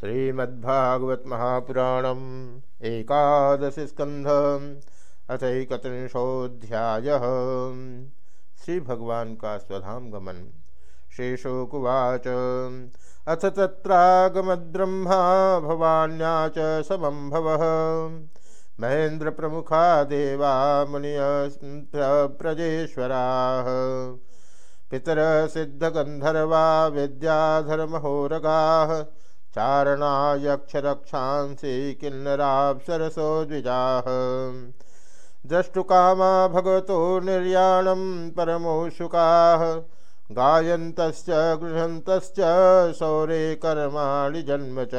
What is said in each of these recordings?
श्रीमद्भागवत महापुराणम एकादश स्कंध अथकत्रिशोध्याय श्री भगवान का स्वधाम गमन। शेषोकुवाच अथ तत्रागमद्ब्रह्मा भवान्या च समम्भव महेन्द्र प्रमुखा देवा मुनिय प्रजेश्वराः पितर सिद्धगन्धर्वा विद्याधर्महोरगाः चारणायक्षरक्षांसि किन्नराप्सरसो द्विजाः द्रष्टुकामा भगवतो निर्याणं परमोषुकाः। गायन्तश्च, गृह्णन्तश्च सौरे कर्माणि जन्म च।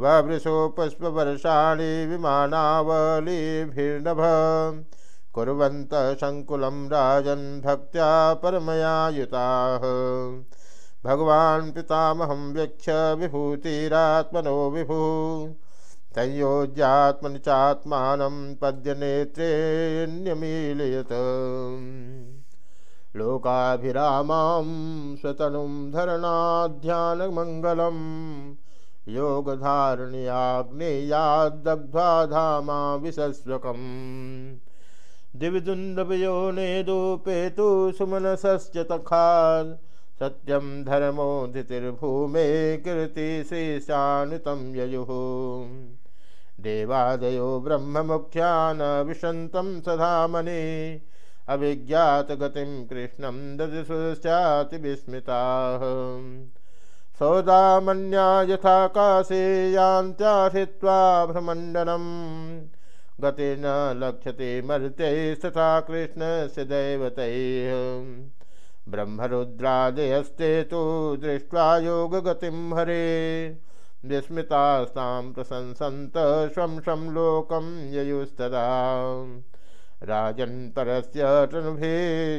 ववृषो पुष्पवर्षाणि विमानावलिभिर्नभ। कुर्वन्तः सङ्कुलं राजन् भक्त्या परमया युताः भगवान् पितामहं व्यक्ष विभूतिरात्मनो विभु। संयोज्यात्मनि चात्मानं पद्यनेत्रेऽन्यमीलयत् लोकाभिरामां स्वतनुं धरणाध्यानमङ्गलं। योगधारणीयाग्नेयाद्दग्ध्वा धामा विसस्वकम् दिविदुन्दवयो नेदुपेतु सुमनसश्च तखात् सत्यम धर्मो धितिर्भूमे कीर्ति शेषानुतम ययु। देवादयो ब्रह्म मुख्यान विशंतम सधामनि अभिज्ञात गतिम कृष्णम ददिशुश्चाति विस्मृता सौदामन्या यथा काशे यान्त्याहित्वा भ्रमण्डनम् गति न लक्ष्यते मर्त्य तथा कृष्ण से दैवतैः। ब्रह्मरुद्रादयस्ते तो दृष्ट्वा योगगतिं हरे। विस्मृतास्तां प्रशंसन्त स्वं शं लोकं ययुस्तदा। राजन्तरस्य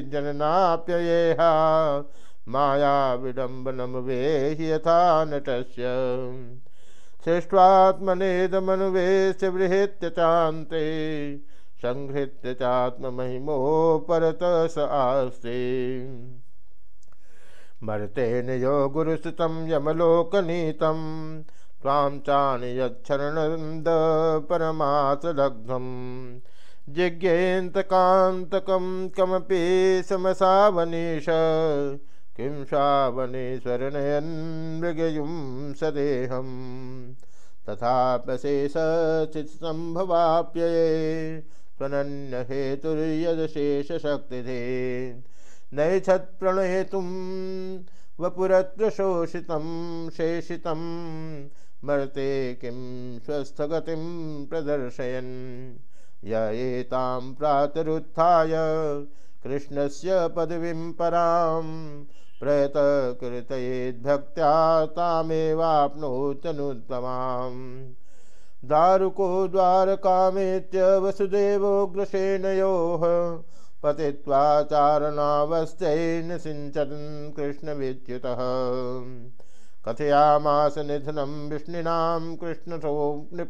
जननाप्ययेहा। माया विडम्बनं वेहि यथा नटस्य। सृष्ट्वात्मनेदमनुवेश्य बृहेत्य चान्ते। संहृत्य चात्ममहिमोपरत स आस्ते। मर्तेन यो गुरुसुतं यमलोकनीतं, त्वां चाणयच्छरणन्द परमासदग्धं जिज्ञेन्तकान्तकं कमपि समसावनीश, किं शावनेश्वरनयन् मृगयुं सदेहम् तथाप्यशेषचित्सम्भवाप्यये त्वनन्य हेतुर्यदशेषशक्तिधे नैच्छत्प्रणयितुं वपुरत्र शोषितं शेषितं मर्ते किं स्वस्थगतिं प्रदर्शयन्। य एतां प्रातरुत्थाय कृष्णस्य पदवीं परां प्रयतकृतयेद्भक्त्या तामेवाप्नोत्यनुत्तमाम्। दारुको द्वारका वसुदेव द्वारकामेत्य वसुदेवोग्रसेनयोः पतित्वा चारणावस्थैन सिञ्चन् कृष्णविच्युतः कथयामास निधनं विष्णुनां कृष्णसो नृप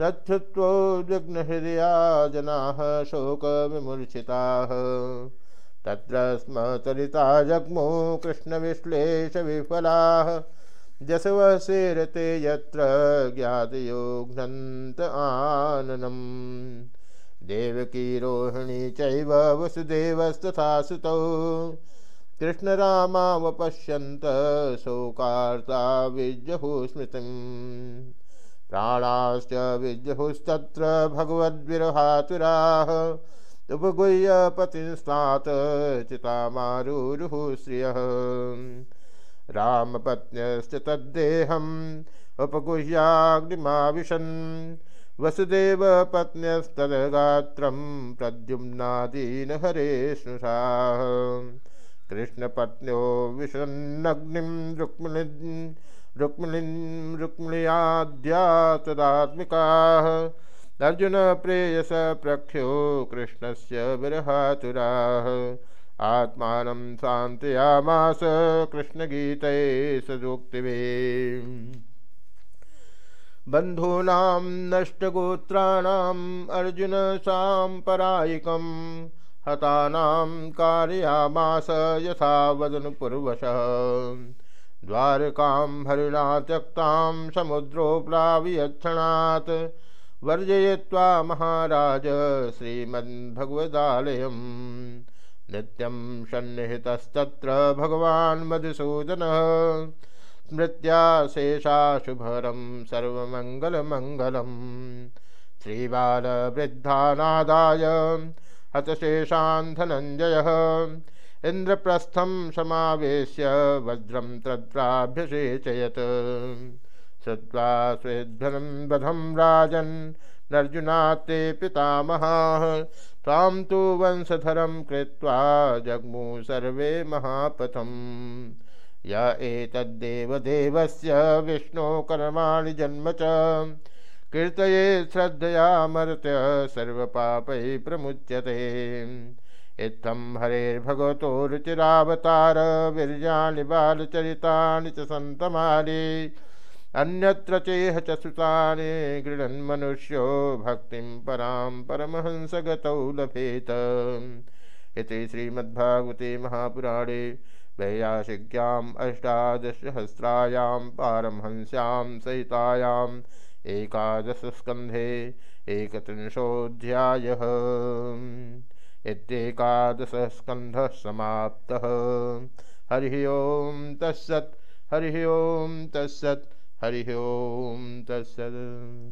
तच्छ्रुत्वोद्विग्नहृदया जनाः शोकविमूर्छिताः। तत्र स्म चरिता जग्मो कृष्णविश्लेषविफलाः। जसवः सेरते यत्र ज्ञातयो घ्नन्त आननम्। देवकी रोहिणी चैव वसुदेवस्तथा सुतौ। कृष्णरामावपश्यन्त शोकार्ता स्मृतिम् प्राणाश्च विजहुस्तत्र भगवद्विरहातुराः। उपगुह्य पतिस्नात् चितामारुरुः श्रियः। रामपत्न्यश्च तद्देहम् उपगुह्याग्निमाविशन् वसुदेवपत्न्यस्तदगात्रं प्रद्युम्नादीन हरे स्नुषाः कृष्णपत्न्यो विशन्नग्निं रुक्मिणी रुक्मिणीं रुक्मिण्याद्या तदात्मिकाः अर्जुन प्रेयस प्रख्यो कृष्णस्य विरहातुराः। आत्मानं शान्तयामास कृष्णगीते सदोक्तिभिः बन्धूनां अर्जुन साम्परायिकं हतानां कारयामास यथा वदनपुर्वशः द्वारकां हरिणा त्यक्तां समुद्रोप्लावियक्षणात् वर्जयित्वा महाराज श्रीमद्भगवदालयम्। नित्यं सन्निहितस्तत्र भगवान् मधुसूदनः। स्मृत्याशेषाशुभरं सर्वमङ्गलमङ्गलम्। श्रीबालवृद्धानादाय हतशेषान् धनञ्जयः। इन्द्रप्रस्थं समावेश्य वज्रं तत्राभ्यसेचयत् श्रुत्वा स्वेध्वनं वधं राजन् नर्जुनात्ते पितामहाः त्वां तु वंशधरं कृत्वा जग्मु सर्वे महापथम्। य एतद्देवदेवस्य विष्णो कर्माणि जन्म च। कीर्तये श्रद्धयामर्त्य सर्वपापैः प्रमुच्यते। इत्थं हरेर्भगवतो रुचिरावतार, वीर्याणि बालचरितानि च अन्यत्र चेह च सुतानि गृह्णन्मनुष्यो भक्तिं परां परमहंसगतौ लभेत। इति श्रीमद्भागवते महापुराणे वैयासिक्याम् अष्टादशसहस्रायां पारमहंस्यां सहितायाम् एकादशस्कन्धे एकत्रिंशोऽध्यायः। इत्येकादशस्कन्धः समाप्तः। हरिः ओं तत्सत्, हरिः ओं तत्सत्। हरिः ओं तत्सत्